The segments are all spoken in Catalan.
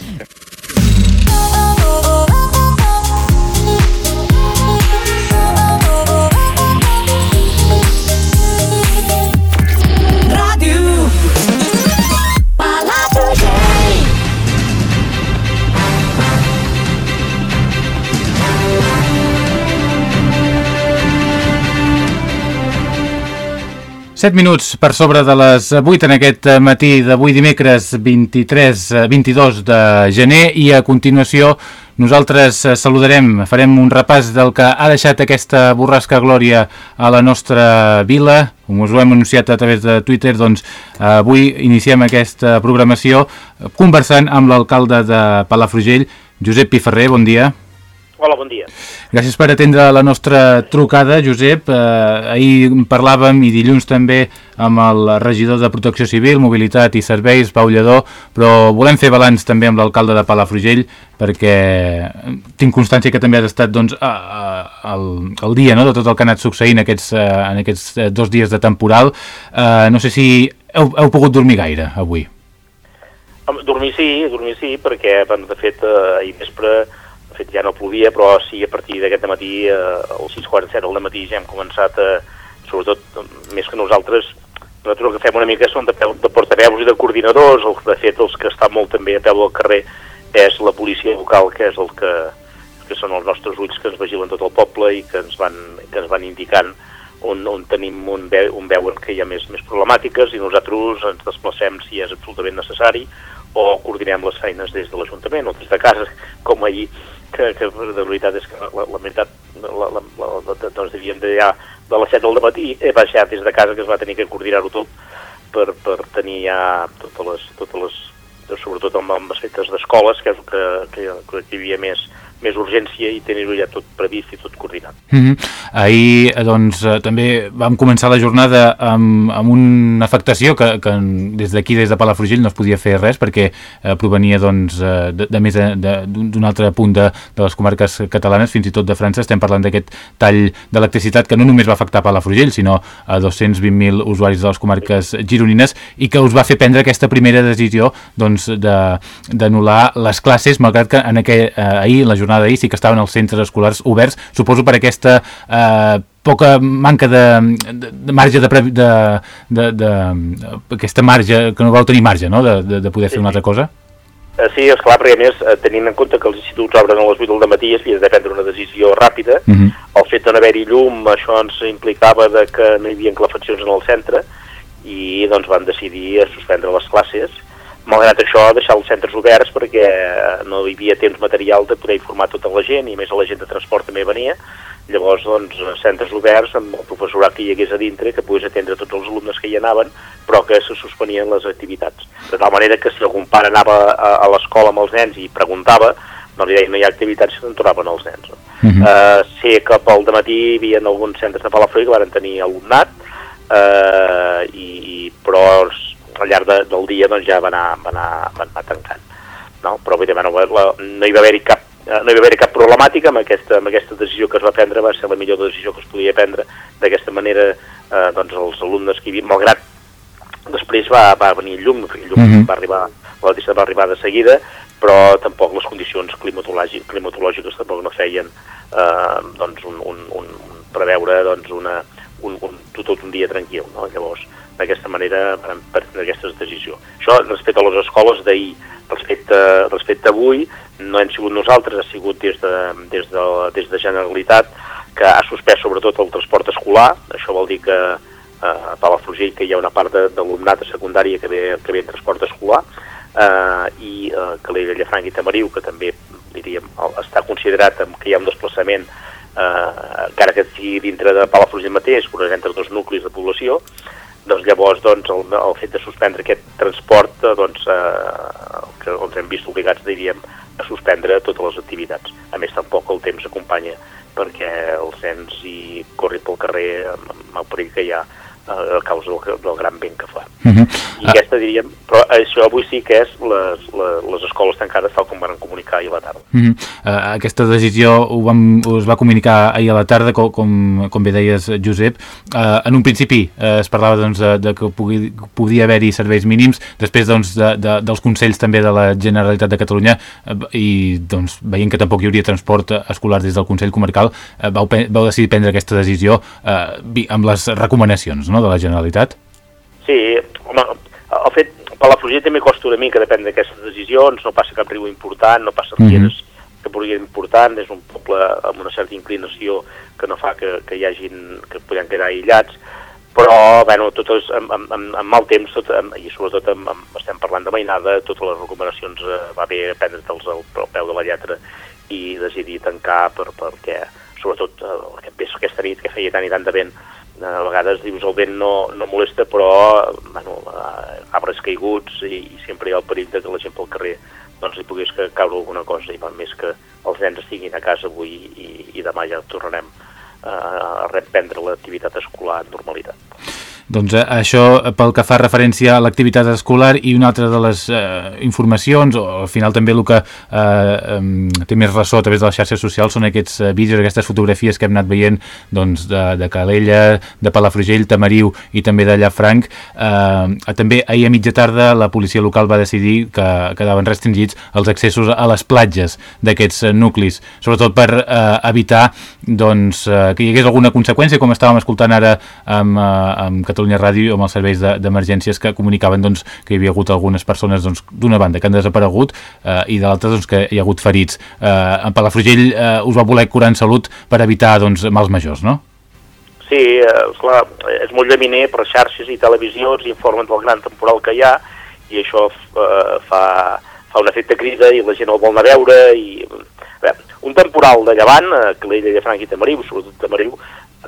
Yeah. 7 minuts per sobre de les 8 en aquest matí d'avui dimecres 23, 22 de gener i a continuació nosaltres saludarem, farem un repàs del que ha deixat aquesta borrasca glòria a la nostra vila. Com us ho hem anunciat a través de Twitter, doncs avui iniciem aquesta programació conversant amb l'alcalde de Palafrugell, Josep Piferrer, bon dia. Hola, bon dia. Gràcies per atendre la nostra trucada, Josep. Eh, ahir parlàvem i dilluns també amb el regidor de Protecció Civil, Mobilitat i Serveis, Pau Lledó, però volem fer balanç també amb l'alcalde de Palafrugell perquè tinc constància que també has estat doncs, a, a, al, al dia no? de tot el que ha anat succeint aquests, eh, en aquests dos dies de temporal. Eh, no sé si heu, heu pogut dormir gaire avui. Dormir sí, dormir sí, perquè de fet eh, ahir vespre fet ja no plovia, però sí a partir d'aquest matí, eh, als 6 quarts 7 del matí ja hem començat, a, sobretot més que nosaltres, nosaltres el que fem una mica són de, de portaveus i de coordinadors, el, de fet els que estan molt també a peu del carrer és la policia local, que és el que, que són els nostres ulls que ens vigilen tot el poble i que ens van, que ens van indicant on, on tenim un, ve, veuen que hi ha més, més problemàtiques i nosaltres ens desplacem si és absolutament necessari o coordinem les feines des de l'Ajuntament o des de casa, com ahir que, que de veritat és que la, la meitat la, la, la, doncs diríem de ja de les 7 del matí he baixat des de casa que es va tenir que coordinar-ho tot per, per tenir ja totes les, totes les sobretot amb, amb aspectes d'escoles que que, que, que hi havia més, més urgència i tenir-ho ja tot previst i tot coordinat. Mm -hmm. Ahir eh, doncs, eh, també vam començar la jornada amb, amb una afectació que, que des d'aquí, des de Palafrugell, no es podia fer res perquè eh, provenia doncs, eh, de, de més d'un altre punt de, de les comarques catalanes, fins i tot de França. Estem parlant d'aquest tall d'electricitat que no només va afectar Palafrugell, sinó a 220.000 usuaris de les comarques gironines i que us va fer prendre aquesta primera decisió doncs, d'anul·lar de, les classes, malgrat que en aquell, eh, ahir la jornada jornada d'ahir sí que estaven els centres escolars oberts, suposo per aquesta eh, poca manca de, de, de marge de, de, de, de, de aquesta marge, que no vau tenir marge, no?, de, de, de poder fer una altra cosa? Eh, sí, és clar, perquè a més, eh, tenint en compte que els instituts obren a les 8 del matí, es havia de prendre una decisió ràpida. Uh mhm. -huh. El fet de no haver-hi llum, això ens implicava de que no hi havia calefaccions en el centre i doncs van decidir suspendre les classes malgrat això, deixar els centres oberts perquè no hi havia temps material de poder informar tota la gent i més la gent de transport també venia. Llavors, doncs, centres oberts amb el professorat que hi hagués a dintre, que pogués atendre tots els alumnes que hi anaven, però que se suspenien les activitats. De tal manera que si algun pare anava a, a l'escola amb els nens i preguntava, no li deien no hi ha activitats se'n tornaven els nens. Uh -huh. uh, sé que pel matí hi havia alguns centres de Palafrugell que van tenir alumnat, uh, i, però al llarg de, del dia doncs, ja va anar, va anar, va anar tancant. No? Però evidentment no, la, no hi va haver-hi cap eh, no hi va haver cap problemàtica amb aquesta, amb aquesta decisió que es va prendre, va ser la millor decisió que es podia prendre. D'aquesta manera, eh, doncs, els alumnes que hi havia, malgrat després va, va venir llum, llum mm -hmm. va arribar, la va arribar de seguida, però tampoc les condicions climatològiques, climatològiques tampoc no feien eh, doncs un, un, un, preveure doncs una, un, un, tot un dia tranquil. No? Llavors, d'aquesta manera per prendre aquesta decisió. Això respecte a les escoles d'ahir. Respecte, respecte a avui, no hem sigut nosaltres, ha sigut des de, des, de, des de Generalitat, que ha suspès sobretot el transport escolar, això vol dir que eh, a Palafrugell que hi ha una part d'alumnat de secundària que ve, que ve en transport escolar, eh, i eh, Calella, Llafranc i Tamariu, que també diríem, està considerat que hi ha un desplaçament eh, encara que sigui dintre de Palafrugell mateix, però entre dos nuclis de població, doncs llavors doncs, el, el fet de suspendre aquest transport eh, doncs, eh, que ens hem vist obligats, diríem, a suspendre totes les activitats. A més, tampoc el temps acompanya perquè els nens hi corrin pel carrer amb el perill que hi ha eh, a causa del, del gran vent que fa. Uh -huh. I aquesta diríem, però això avui sí que és les, les, les escoles tancades tal com van comunicar ahir a la tarda. Mm -hmm. uh, aquesta decisió ho vam, us va comunicar ahir a la tarda, com, com, com bé deies, Josep. Uh, en un principi uh, es parlava doncs, de, de que pugui, podia haver-hi serveis mínims, després doncs, de, de, dels consells també de la Generalitat de Catalunya uh, i doncs, veient que tampoc hi hauria transport escolar des del Consell Comarcal, uh, vau, vau decidir prendre aquesta decisió uh, amb les recomanacions no, de la Generalitat? Sí, home, el fet Palafrugell també costa una mica, depèn d'aquestes decisions, no passa cap riu important, no passa rieres mm -hmm. que podrien important, és un poble amb una certa inclinació que no fa que, que hi hagin, que podem quedar aïllats, però, bueno, totes, amb, amb, amb, amb mal temps, tot, amb, i sobretot amb, amb, estem parlant de mainada, totes les recomanacions eh, va bé prendre-te'ls al, al peu de la lletra i decidir tancar per, perquè, sobretot, eh, aquest, aquesta nit que feia tant i tant de vent, a vegades dius el vent no, no molesta, però bueno, eh, arbres caiguts i, i sempre hi ha el perill de que la gent pel carrer doncs hi pogués caure alguna cosa i va més que els nens estiguin a casa avui i, i demà ja tornarem eh, a reprendre l'activitat escolar en normalitat. Doncs eh, això pel que fa referència a l'activitat escolar i una altra de les eh, informacions, o al final també el que eh, té més ressò a través de les xarxes socials són aquests eh, vídeos, aquestes fotografies que hem anat veient doncs, de, de Calella, de Palafrugell, Tamariu i també de Llafranc. Eh, també ahir a mitja tarda la policia local va decidir que quedaven restringits els accessos a les platges d'aquests eh, nuclis, sobretot per eh, evitar doncs, eh, que hi hagués alguna conseqüència, com estàvem escoltant ara amb, eh, amb Catalunya Catalunya Ràdio amb els serveis d'emergències de, que comunicaven doncs, que hi havia hagut algunes persones doncs, d'una doncs, banda que han desaparegut eh, i de l'altra doncs, que hi ha hagut ferits. Eh, en Palafrugell eh, us va voler curar en salut per evitar doncs, mals majors, no? Sí, eh, clar, és molt llaminer per xarxes i televisions, informen del gran temporal que hi ha i això eh, fa, fa un efecte crida i la gent el vol anar a veure i bé, un temporal de llevant, eh, que l'illa de Franc i Tamariu, sobretot Tamariu,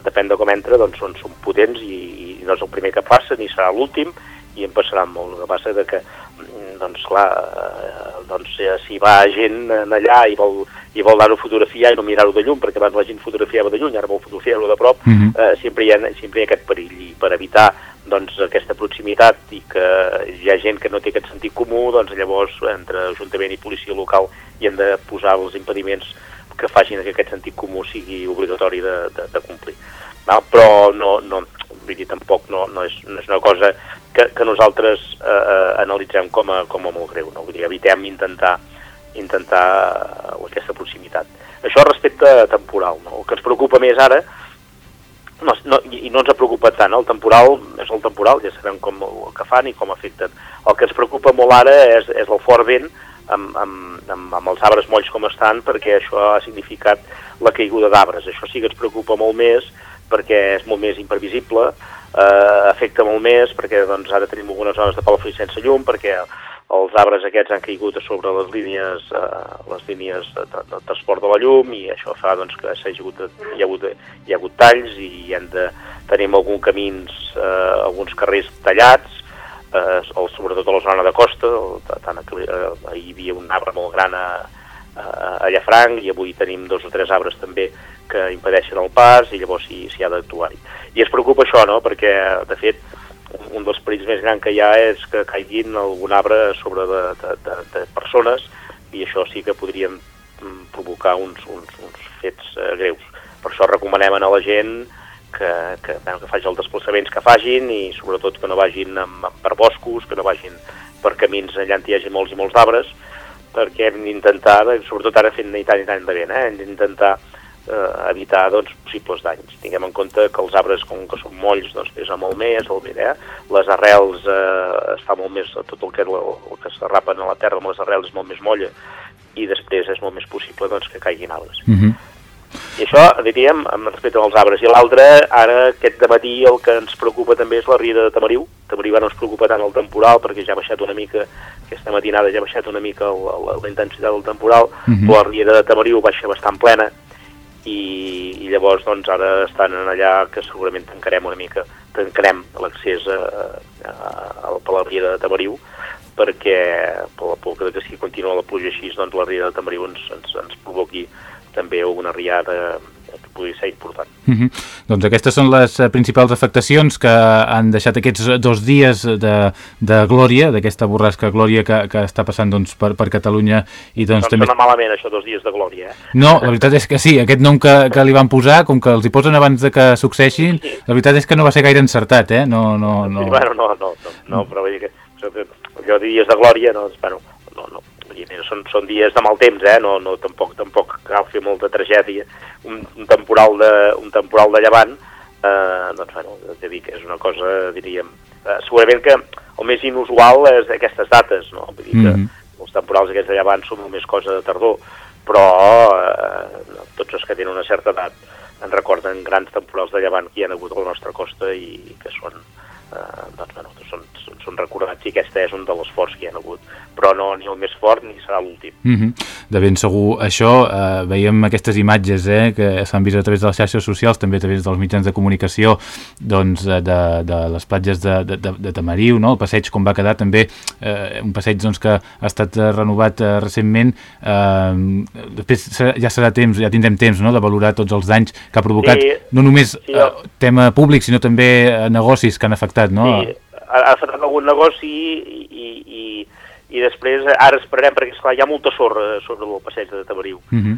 depèn de com entra, doncs són, són potents i, i no és el primer que passa ni serà l'últim i en passarà molt. El que passa és que, mm, doncs clar, eh, doncs, eh, si va gent allà i vol, i vol anar-ho a fotografiar i no mirar-ho de llum, perquè abans la gent fotografiava de lluny, ara vol fotografiar-ho de prop, mhm. -huh. eh, sempre, hi ha, sempre hi ha aquest perill. I per evitar doncs, aquesta proximitat i que hi ha gent que no té aquest sentit comú, doncs llavors entre Ajuntament i policia local hi han de posar els impediments que facin que aquest sentit comú sigui obligatori de, de, de complir. No? Però no, no, vull dir, tampoc no, no, és, no és una cosa que, que nosaltres eh, eh, analitzem com a, com a molt greu. No? Vull dir, evitem intentar, intentar aquesta proximitat. Això respecte temporal. No? El que ens preocupa més ara, no, no, i no ens ha preocupat tant, el temporal és el temporal, ja sabem com el que fan i com afecten. El que ens preocupa molt ara és, és el fort vent, amb, amb, amb, amb els arbres molls com estan perquè això ha significat la caiguda d'arbres. Això sí que ens preocupa molt més perquè és molt més imprevisible, eh, afecta molt més perquè doncs, ara tenim algunes zones de Palafrugell sense llum, perquè els arbres aquests han caigut a sobre les línies, eh, les línies de, de, de transport de la llum i això fa doncs, que hi ha, hagut, hi, ha hagut, hi ha hagut talls i hem de, tenim alguns camins, eh, alguns carrers tallats, eh, sobretot a la zona de costa, tant que eh, hi havia un arbre molt gran a, a Llafranc i avui tenim dos o tres arbres també que impedeixen el pas i llavors s'hi ha d'actuar-hi. I es preocupa això, no?, perquè, de fet, un dels perills més grans que hi ha és que caiguin algun arbre sobre de, de, de, de persones i això sí que podrien mm, provocar uns, uns, uns fets eh, greus. Per això recomanem a la gent que, que, bueno, que facin els desplaçaments que facin i sobretot que no vagin amb, amb, per boscos, que no vagin per camins allà on hi hagi molts i molts d'arbres, perquè hem d'intentar, sobretot ara fent i tant i tant de vent, eh, hem d'intentar eh, evitar doncs, possibles danys. Tinguem en compte que els arbres, com que són molls, doncs pesa molt més el vent, eh? les arrels eh, es fa molt més, tot el que, el, que s'arrapen a la terra amb les arrels és molt més molla i després és molt més possible doncs, que caiguin arbres. Mm -hmm. I això, diríem, amb respecte als arbres. I l'altre, ara, aquest de matí, el que ens preocupa també és la riera de Tamariu. Tamariu no ens preocupa tant el temporal, perquè ja ha baixat una mica, aquesta matinada ja ha baixat una mica la, la, la intensitat del temporal, uh. -huh. però la riera de Tamariu baixa bastant plena, i, i llavors doncs ara estan allà que segurament tancarem una mica, tancarem l'accés a, a, a, a la riera de Tamariu, perquè per la por que si continua la pluja així, doncs la riera de Tamariu ens, ens, ens provoqui també una riada pugui ser important. Uh -huh. Doncs aquestes són les eh, principals afectacions que han deixat aquests dos dies de, de glòria, d'aquesta borrasca glòria que, que està passant doncs, per, per Catalunya i doncs, doncs també... No malament això, dos dies de glòria, eh? No, la veritat és que sí, aquest nom que, que li van posar, com que els hi posen abans de que succeeixin, sí. la veritat és que no va ser gaire encertat, eh? No, no, no. Sí, bueno, no, no, no, no però vull dir que allò de dies de glòria, no, bueno, no, no, són, són dies de mal temps, eh? no, no, tampoc, tampoc cal fer molta tragèdia. Un, un, temporal, de, un temporal de llevant, eh, doncs, bueno, de dir que és una cosa, diríem, eh, segurament que el més inusual és aquestes dates, no? Vull dir que mm -hmm. els temporals aquests de llevant són més cosa de tardor, però eh, tots els que tenen una certa edat en recorden grans temporals de llevant que hi ha hagut a la nostra costa i que són, eh, doncs, bueno, són, són, són recordats i aquest és un dels forts que hi ha hagut però no ni el més fort ni serà l'últim. Mm -hmm. De ben segur això, eh, veiem aquestes imatges eh, que s'han vist a través de les xarxes socials, també a través dels mitjans de comunicació doncs, de, de les platges de, de, de Tamariu, no? el passeig com va quedar també, eh, un passeig doncs, que ha estat eh, renovat eh, recentment, eh, després ja serà temps, ja tindrem temps no? de valorar tots els danys que ha provocat, sí, no només sí, eh, tema públic, sinó també eh, negocis que han afectat, no? Sí, ha afectat algun negoci i, i, i i després ara esperarem, perquè esclar, hi ha molta sorra sobre el passeig de Tabariu. Uh -huh.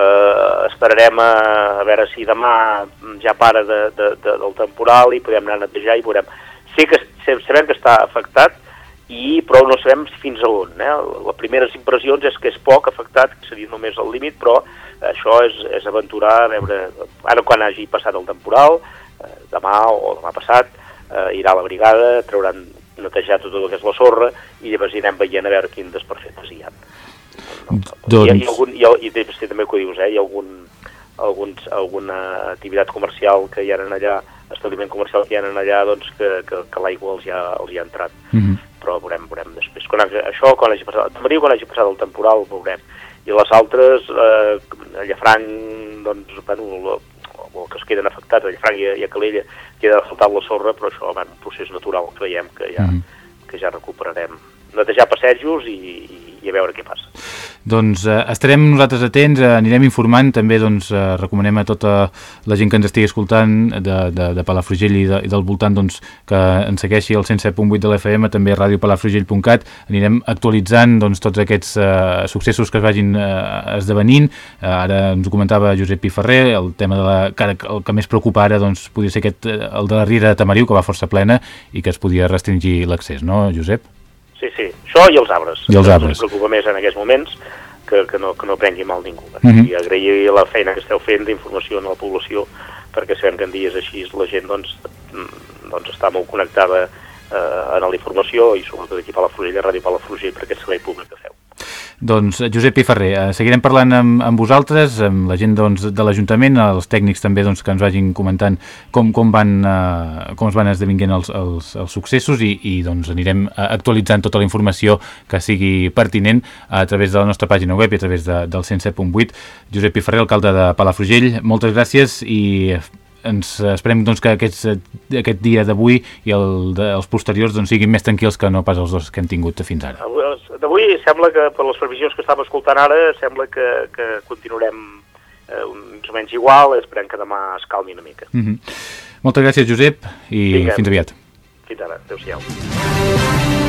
uh, esperarem a, a veure si demà ja para de, de, de, del temporal i podem anar a netejar i veurem. Sé que sabem que està afectat, i però no sabem fins a on. Eh? Les primeres impressions és que és poc afectat, que seria només el límit, però això és, és aventurar, a veure, ara quan hagi passat el temporal, eh, demà o demà passat, eh, irà a la brigada, trauran netejar tot el que és la sorra i llavors anirem veient a veure quins desperfectes hi ha. No, no. Doncs... Hi, ha, hi ha algun, hi ha, i després també que ho dius, eh, hi ha algun, alguns, alguna activitat comercial que hi ha allà, establiment comercial que hi ha allà, doncs que, que, que l'aigua els, hi ha, els hi ha entrat. Mm -hmm. Però veurem, veurem després. Quan, això, quan hagi passat, Tamariu, quan hagi passat el temporal, ho veurem. I les altres, eh, a Llafranc, doncs, bueno, o que es queden afectats, a Llafranc i a, i a Calella, queda faltat la sorra, però això va un procés natural, creiem que ja, mm que ja recuperarem. Netejar passejos i, i, a veure què passa. Doncs eh, estarem nosaltres atents, eh, anirem informant, també doncs, eh, recomanem a tota la gent que ens estigui escoltant de, de, de Palafrugell i, de, i del voltant doncs, que ens segueixi el 107.8 de l'FM, també radiopalafrugell.cat, anirem actualitzant doncs, tots aquests eh, successos que es vagin eh, esdevenint. Eh, ara ens comentava Josep Piferrer, el tema de la, que el que més preocupa ara doncs, podria ser aquest, eh, el de la Riera de Tamariu, que va força plena i que es podia restringir l'accés, no, Josep? Sí, sí, això i els arbres. I els arbres. Ens preocupa més en aquests moments que, que, no, que no prengui mal ningú. Uh -huh. I agrair la feina que esteu fent d'informació a la població, perquè sabem que en dies així la gent doncs, mm, doncs està molt connectada eh, en la informació i sobretot aquí a Palafrugell, a Ràdio Palafrugell, per aquest servei públic que feu. Doncs Josep Piferrer, eh, seguirem parlant amb, amb vosaltres, amb la gent doncs, de l'Ajuntament, els tècnics també doncs, que ens vagin comentant com, com, van, eh, com es van esdevinguent els, els, els successos i, i doncs, anirem eh, actualitzant tota la informació que sigui pertinent a través de la nostra pàgina web i a través de, del 107.8. Josep Piferrer, alcalde de Palafrugell, moltes gràcies i ens esperem doncs, que aquests, aquest dia d'avui i el, de, els posteriors doncs, siguin més tranquils que no pas els dos que hem tingut fins ara. D'avui sembla que, per les previsions que estava escoltant ara, sembla que, que continuarem eh, més o menys igual, esperem que demà es calmi una mica. Mm -hmm. Moltes gràcies, Josep, i Vinga. fins aviat. Fins ara, adéu-siau.